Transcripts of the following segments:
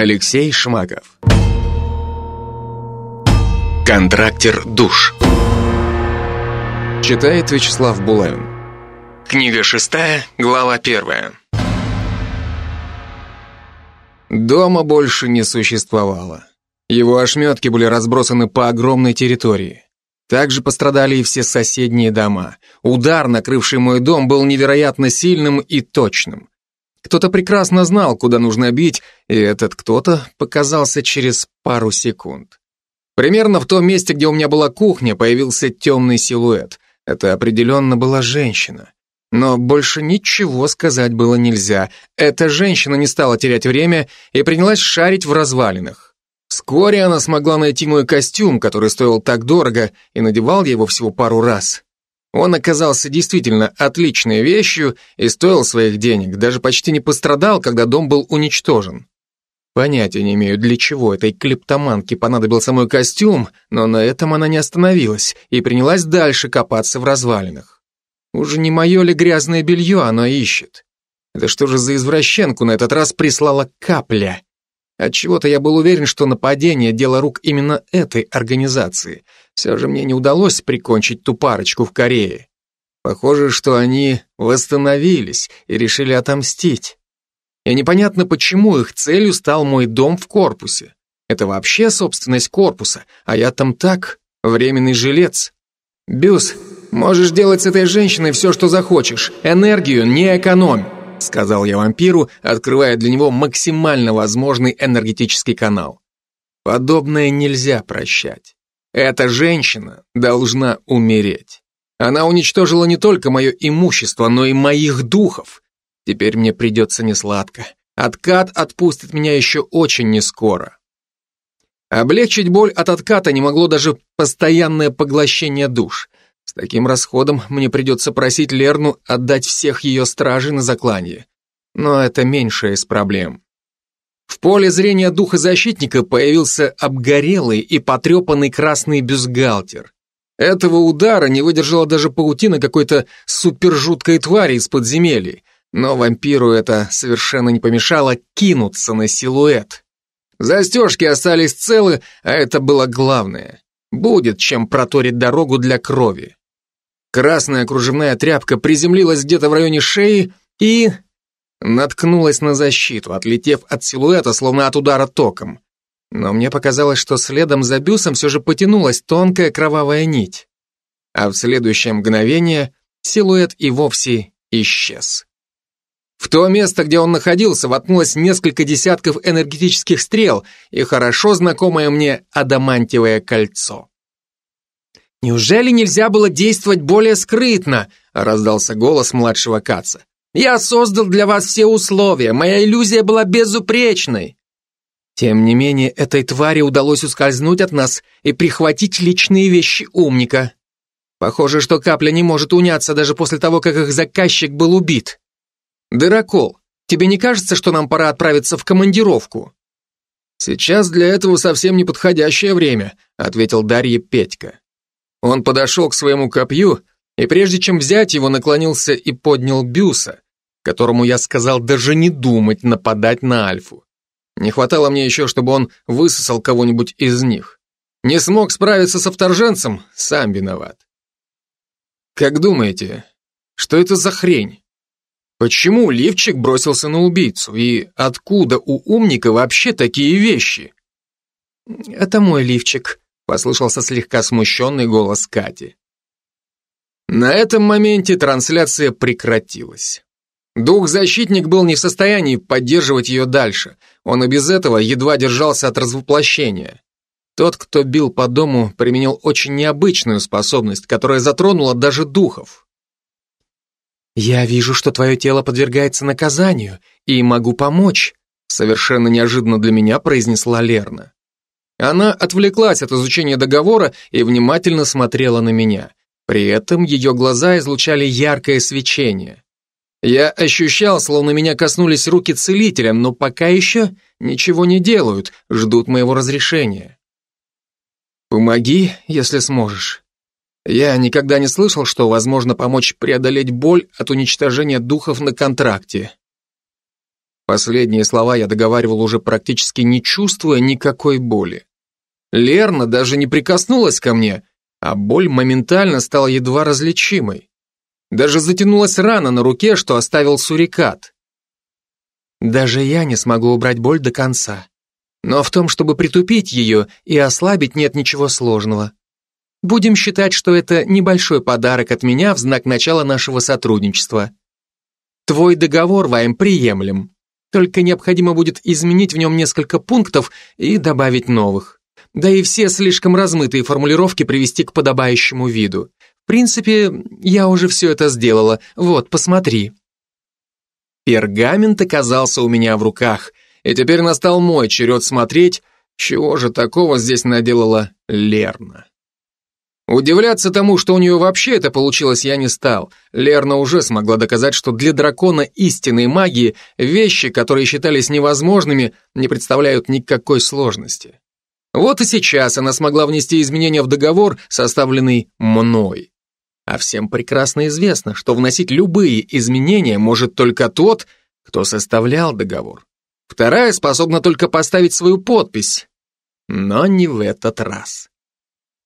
Алексей Шмаков. Контрактер душ. Читает Вячеслав Булавин. Книга шестая, глава первая. Дома больше не существовало. Его ошметки были разбросаны по огромной территории. Также пострадали и все соседние дома. Удар, накрывший мой дом, был невероятно сильным и точным. Кто-то прекрасно знал, куда нужно бить, и этот кто-то показался через пару секунд. Примерно в том месте, где у меня была кухня, появился темный силуэт. Это определенно была женщина. Но больше ничего сказать было нельзя. Эта женщина не стала терять время и принялась шарить в развалинах. Вскоре она смогла найти мой костюм, который стоил так дорого, и надевал я его всего пару раз. Он оказался действительно отличной вещью и стоил своих денег, даже почти не пострадал, когда дом был уничтожен. Понятия не имею, для чего этой клептоманке понадобился мой костюм, но на этом она не остановилась и принялась дальше копаться в развалинах. Уже не мое ли грязное белье она ищет? Это что же за извращенку на этот раз прислала капля? Отчего-то я был уверен, что нападение – дело рук именно этой организации. Все же мне не удалось прикончить ту парочку в Корее. Похоже, что они восстановились и решили отомстить. И непонятно, почему их целью стал мой дом в корпусе. Это вообще собственность корпуса, а я там так, временный жилец. Бюс, можешь делать с этой женщиной все, что захочешь. Энергию не экономь сказал я вампиру, открывая для него максимально возможный энергетический канал. Подобное нельзя прощать. Эта женщина должна умереть. Она уничтожила не только мое имущество, но и моих духов. Теперь мне придется несладко. Откат отпустит меня еще очень нескоро. Облегчить боль от отката не могло даже постоянное поглощение душ. С таким расходом мне придется просить Лерну отдать всех ее стражей на заклание. Но это меньшая из проблем. В поле зрения духа защитника появился обгорелый и потрепанный красный бюстгальтер. Этого удара не выдержала даже паутина какой-то супержуткой твари из подземелий, но вампиру это совершенно не помешало кинуться на силуэт. Застежки остались целы, а это было главное. Будет чем проторить дорогу для крови. Красная кружевная тряпка приземлилась где-то в районе шеи и... наткнулась на защиту, отлетев от силуэта, словно от удара током. Но мне показалось, что следом за бюсом все же потянулась тонкая кровавая нить. А в следующее мгновение силуэт и вовсе исчез. В то место, где он находился, воткнулось несколько десятков энергетических стрел и хорошо знакомое мне адамантиевое кольцо. «Неужели нельзя было действовать более скрытно?» раздался голос младшего Каца. «Я создал для вас все условия, моя иллюзия была безупречной». Тем не менее, этой твари удалось ускользнуть от нас и прихватить личные вещи умника. Похоже, что капля не может уняться даже после того, как их заказчик был убит. Дырокол, тебе не кажется, что нам пора отправиться в командировку? Сейчас для этого совсем неподходящее время, ответил Дарья Петька. Он подошел к своему копью и прежде чем взять его, наклонился и поднял Бюса, которому я сказал даже не думать нападать на Альфу. Не хватало мне еще, чтобы он высосал кого-нибудь из них. Не смог справиться со вторженцем, сам виноват. Как думаете, что это за хрень? Почему лифчик бросился на убийцу? И откуда у умника вообще такие вещи? Это мой лифчик, послышался слегка смущенный голос Кати. На этом моменте трансляция прекратилась. Дух-защитник был не в состоянии поддерживать ее дальше. Он и без этого едва держался от развоплощения. Тот, кто бил по дому, применил очень необычную способность, которая затронула даже духов. «Я вижу, что твое тело подвергается наказанию, и могу помочь», совершенно неожиданно для меня произнесла Лерна. Она отвлеклась от изучения договора и внимательно смотрела на меня. При этом ее глаза излучали яркое свечение. Я ощущал, словно меня коснулись руки целителя, но пока еще ничего не делают, ждут моего разрешения. «Помоги, если сможешь». Я никогда не слышал, что возможно помочь преодолеть боль от уничтожения духов на контракте. Последние слова я договаривал уже практически не чувствуя никакой боли. Лерна даже не прикоснулась ко мне, а боль моментально стала едва различимой. Даже затянулась рана на руке, что оставил сурикат. Даже я не смогу убрать боль до конца. Но в том, чтобы притупить ее и ослабить, нет ничего сложного. Будем считать, что это небольшой подарок от меня в знак начала нашего сотрудничества. Твой договор, Вайм, приемлем. Только необходимо будет изменить в нем несколько пунктов и добавить новых. Да и все слишком размытые формулировки привести к подобающему виду. В принципе, я уже все это сделала. Вот, посмотри. Пергамент оказался у меня в руках, и теперь настал мой черед смотреть, чего же такого здесь наделала Лерна. Удивляться тому, что у нее вообще это получилось, я не стал. Лерна уже смогла доказать, что для дракона истинной магии вещи, которые считались невозможными, не представляют никакой сложности. Вот и сейчас она смогла внести изменения в договор, составленный мной. А всем прекрасно известно, что вносить любые изменения может только тот, кто составлял договор. Вторая способна только поставить свою подпись. Но не в этот раз.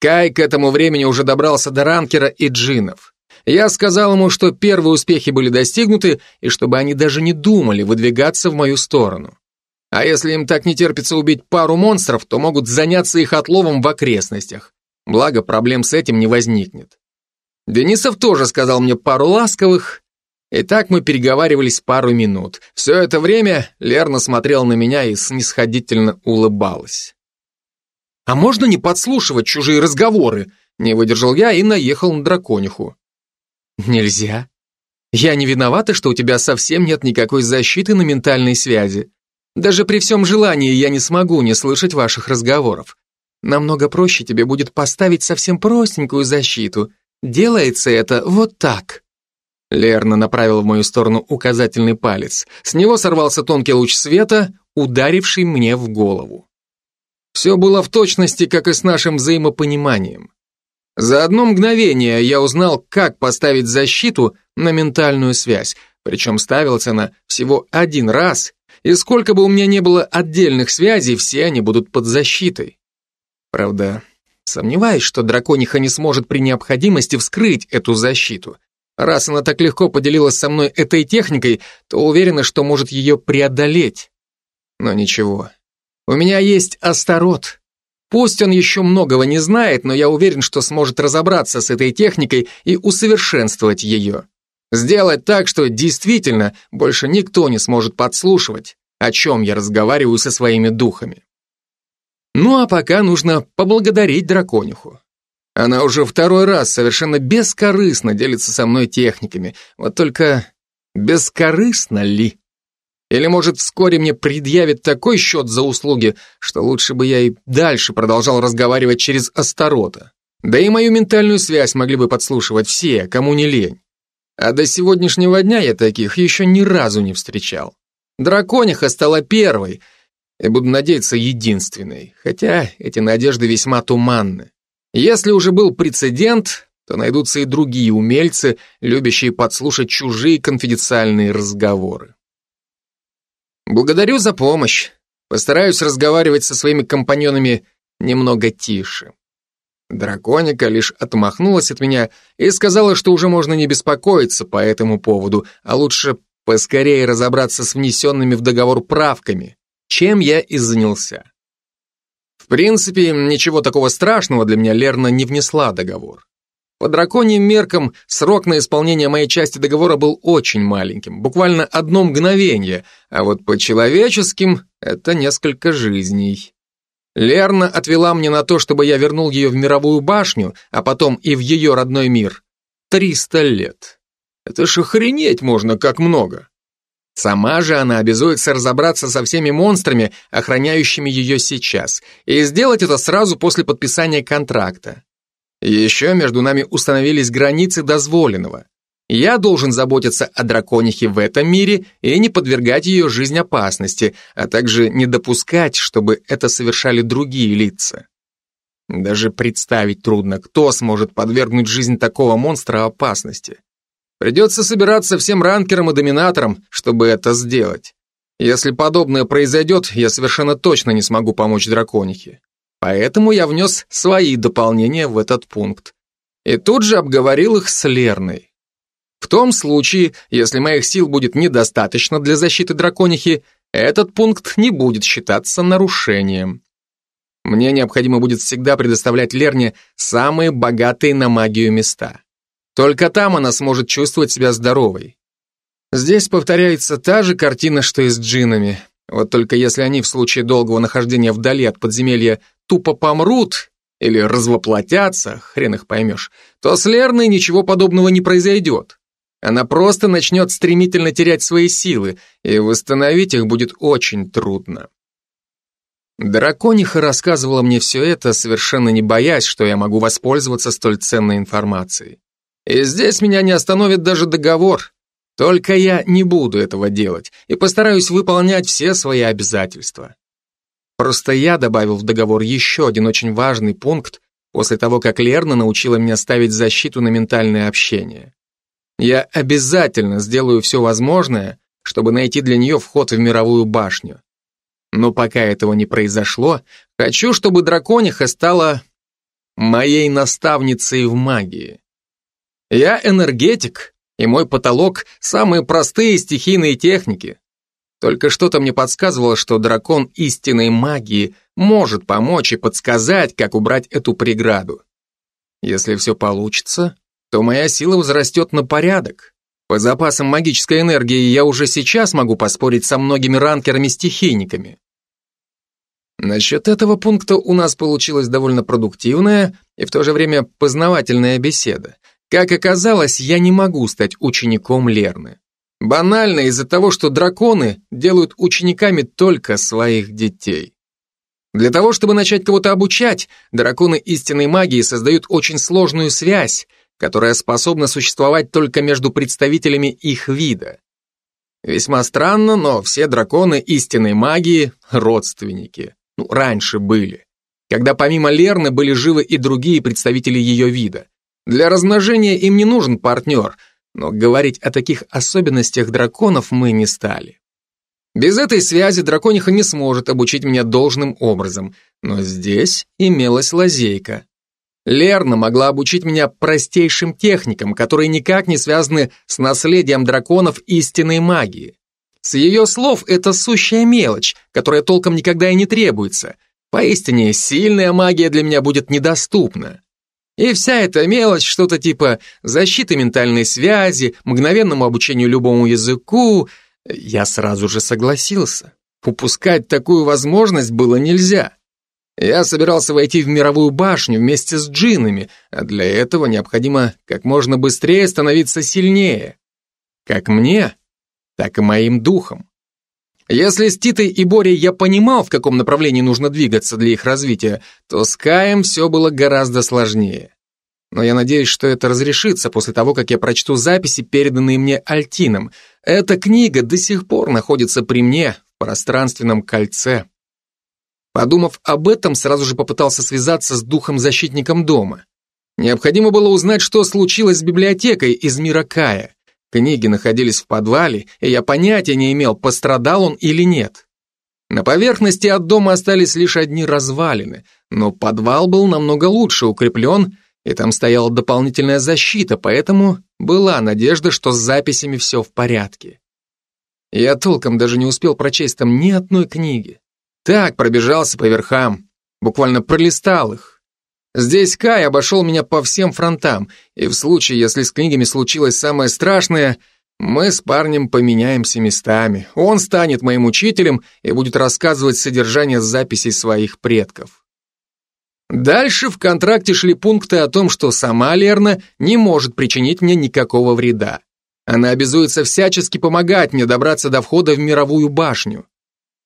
Кай к этому времени уже добрался до ранкера и джинов. Я сказал ему, что первые успехи были достигнуты, и чтобы они даже не думали выдвигаться в мою сторону. А если им так не терпится убить пару монстров, то могут заняться их отловом в окрестностях. Благо, проблем с этим не возникнет. Денисов тоже сказал мне пару ласковых, и так мы переговаривались пару минут. Все это время Лерна смотрела на меня и снисходительно улыбалась. «А можно не подслушивать чужие разговоры?» Не выдержал я и наехал на дракониху. «Нельзя. Я не виновата, что у тебя совсем нет никакой защиты на ментальной связи. Даже при всем желании я не смогу не слышать ваших разговоров. Намного проще тебе будет поставить совсем простенькую защиту, Делается это вот так. Лерна направила в мою сторону указательный палец. С него сорвался тонкий луч света, ударивший мне в голову. Все было в точности, как и с нашим взаимопониманием. За одно мгновение я узнал, как поставить защиту на ментальную связь, причем ставилась она всего один раз, и сколько бы у меня не было отдельных связей, все они будут под защитой. Правда, Сомневаюсь, что дракониха не сможет при необходимости вскрыть эту защиту. Раз она так легко поделилась со мной этой техникой, то уверена, что может ее преодолеть. Но ничего. У меня есть Астарот. Пусть он еще многого не знает, но я уверен, что сможет разобраться с этой техникой и усовершенствовать ее. Сделать так, что действительно больше никто не сможет подслушивать, о чем я разговариваю со своими духами. Ну а пока нужно поблагодарить дракониху. Она уже второй раз совершенно бескорыстно делится со мной техниками. Вот только бескорыстно ли? Или, может, вскоре мне предъявит такой счет за услуги, что лучше бы я и дальше продолжал разговаривать через Астарота. Да и мою ментальную связь могли бы подслушивать все, кому не лень. А до сегодняшнего дня я таких еще ни разу не встречал. Дракониха стала первой — и буду надеяться единственной, хотя эти надежды весьма туманны. Если уже был прецедент, то найдутся и другие умельцы, любящие подслушать чужие конфиденциальные разговоры. Благодарю за помощь. Постараюсь разговаривать со своими компаньонами немного тише. Драконика лишь отмахнулась от меня и сказала, что уже можно не беспокоиться по этому поводу, а лучше поскорее разобраться с внесенными в договор правками чем я и занялся. В принципе, ничего такого страшного для меня Лерна не внесла договор. По драконьим меркам срок на исполнение моей части договора был очень маленьким, буквально одно мгновение, а вот по человеческим это несколько жизней. Лерна отвела мне на то, чтобы я вернул ее в мировую башню, а потом и в ее родной мир. Триста лет. Это ж охренеть можно, как много. Сама же она обязуется разобраться со всеми монстрами, охраняющими ее сейчас, и сделать это сразу после подписания контракта. Еще между нами установились границы дозволенного. Я должен заботиться о драконихе в этом мире и не подвергать ее жизнь опасности, а также не допускать, чтобы это совершали другие лица. Даже представить трудно, кто сможет подвергнуть жизнь такого монстра опасности. Придется собираться всем ранкерам и доминаторам, чтобы это сделать. Если подобное произойдет, я совершенно точно не смогу помочь драконихе. Поэтому я внес свои дополнения в этот пункт. И тут же обговорил их с Лерной. В том случае, если моих сил будет недостаточно для защиты драконихи, этот пункт не будет считаться нарушением. Мне необходимо будет всегда предоставлять Лерне самые богатые на магию места. Только там она сможет чувствовать себя здоровой. Здесь повторяется та же картина, что и с джинами. Вот только если они в случае долгого нахождения вдали от подземелья тупо помрут или развоплотятся, хрен их поймешь, то с Лерной ничего подобного не произойдет. Она просто начнет стремительно терять свои силы, и восстановить их будет очень трудно. Дракониха рассказывала мне все это, совершенно не боясь, что я могу воспользоваться столь ценной информацией. И здесь меня не остановит даже договор. Только я не буду этого делать и постараюсь выполнять все свои обязательства. Просто я добавил в договор еще один очень важный пункт после того, как Лерна научила меня ставить защиту на ментальное общение. Я обязательно сделаю все возможное, чтобы найти для нее вход в мировую башню. Но пока этого не произошло, хочу, чтобы дракониха стала моей наставницей в магии. Я энергетик, и мой потолок – самые простые стихийные техники. Только что-то мне подсказывало, что дракон истинной магии может помочь и подсказать, как убрать эту преграду. Если все получится, то моя сила возрастет на порядок. По запасам магической энергии я уже сейчас могу поспорить со многими ранкерами-стихийниками. Насчет этого пункта у нас получилась довольно продуктивная и в то же время познавательная беседа. Как оказалось, я не могу стать учеником Лерны. Банально из-за того, что драконы делают учениками только своих детей. Для того, чтобы начать кого-то обучать, драконы истинной магии создают очень сложную связь, которая способна существовать только между представителями их вида. Весьма странно, но все драконы истинной магии – родственники. Ну, раньше были. Когда помимо Лерны были живы и другие представители ее вида. Для размножения им не нужен партнер, но говорить о таких особенностях драконов мы не стали. Без этой связи дракониха не сможет обучить меня должным образом, но здесь имелась лазейка. Лерна могла обучить меня простейшим техникам, которые никак не связаны с наследием драконов истинной магии. С ее слов это сущая мелочь, которая толком никогда и не требуется. Поистине, сильная магия для меня будет недоступна. И вся эта мелочь, что-то типа защиты ментальной связи, мгновенному обучению любому языку, я сразу же согласился. Упускать такую возможность было нельзя. Я собирался войти в мировую башню вместе с джинами, а для этого необходимо как можно быстрее становиться сильнее. Как мне, так и моим духом. Если с Титой и Борей я понимал, в каком направлении нужно двигаться для их развития, то с Каем все было гораздо сложнее. Но я надеюсь, что это разрешится после того, как я прочту записи, переданные мне Альтином. Эта книга до сих пор находится при мне в пространственном кольце. Подумав об этом, сразу же попытался связаться с духом-защитником дома. Необходимо было узнать, что случилось с библиотекой из мира Кая. Книги находились в подвале, и я понятия не имел, пострадал он или нет. На поверхности от дома остались лишь одни развалины, но подвал был намного лучше укреплен, и там стояла дополнительная защита, поэтому была надежда, что с записями все в порядке. Я толком даже не успел прочесть там ни одной книги. Так, пробежался по верхам, буквально пролистал их. Здесь Кай обошел меня по всем фронтам, и в случае, если с книгами случилось самое страшное, мы с парнем поменяемся местами. Он станет моим учителем и будет рассказывать содержание записей своих предков. Дальше в контракте шли пункты о том, что сама Лерна не может причинить мне никакого вреда. Она обязуется всячески помогать мне добраться до входа в мировую башню.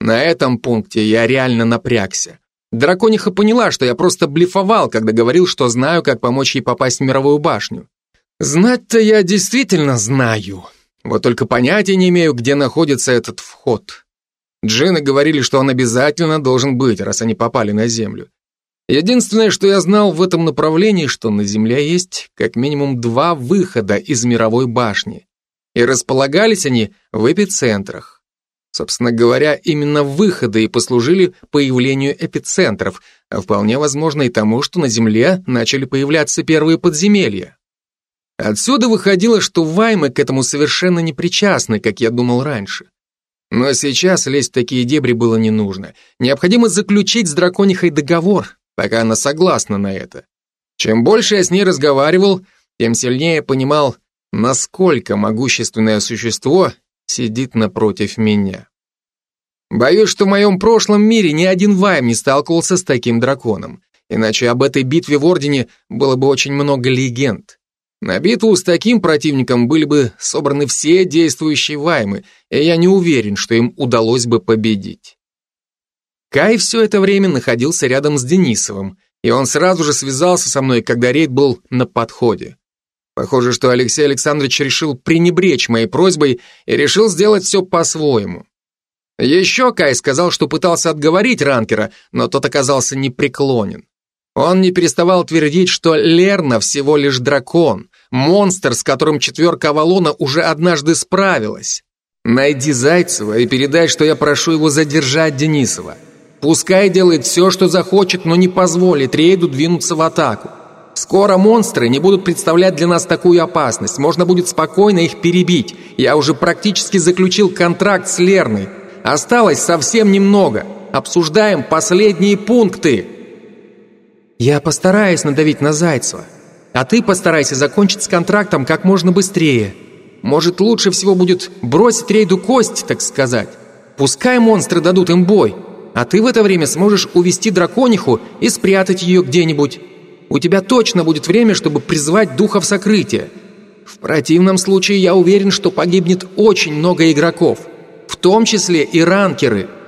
На этом пункте я реально напрягся. Дракониха поняла, что я просто блефовал, когда говорил, что знаю, как помочь ей попасть в мировую башню. Знать-то я действительно знаю. Вот только понятия не имею, где находится этот вход. Джины говорили, что он обязательно должен быть, раз они попали на Землю. Единственное, что я знал в этом направлении, что на Земле есть как минимум два выхода из мировой башни. И располагались они в эпицентрах. Собственно говоря, именно выходы и послужили появлению эпицентров, а вполне возможно и тому, что на Земле начали появляться первые подземелья. Отсюда выходило, что ваймы к этому совершенно не причастны, как я думал раньше. Но сейчас лезть в такие дебри было не нужно. Необходимо заключить с драконихой договор, пока она согласна на это. Чем больше я с ней разговаривал, тем сильнее понимал, насколько могущественное существо сидит напротив меня. Боюсь, что в моем прошлом мире ни один Вайм не сталкивался с таким драконом, иначе об этой битве в Ордене было бы очень много легенд. На битву с таким противником были бы собраны все действующие Ваймы, и я не уверен, что им удалось бы победить. Кай все это время находился рядом с Денисовым, и он сразу же связался со мной, когда рейд был на подходе. Похоже, что Алексей Александрович решил пренебречь моей просьбой и решил сделать все по-своему. Еще Кай сказал, что пытался отговорить ранкера, но тот оказался непреклонен. Он не переставал твердить, что Лерна всего лишь дракон, монстр, с которым четверка Авалона уже однажды справилась. Найди Зайцева и передай, что я прошу его задержать Денисова. Пускай делает все, что захочет, но не позволит рейду двинуться в атаку. Скоро монстры не будут представлять для нас такую опасность. Можно будет спокойно их перебить. Я уже практически заключил контракт с Лерной. Осталось совсем немного. Обсуждаем последние пункты. Я постараюсь надавить на Зайцева. А ты постарайся закончить с контрактом как можно быстрее. Может, лучше всего будет бросить рейду кость, так сказать. Пускай монстры дадут им бой, а ты в это время сможешь увести дракониху и спрятать ее где-нибудь. У тебя точно будет время, чтобы призвать духов сокрытия. В противном случае я уверен, что погибнет очень много игроков, в том числе и ранкеры –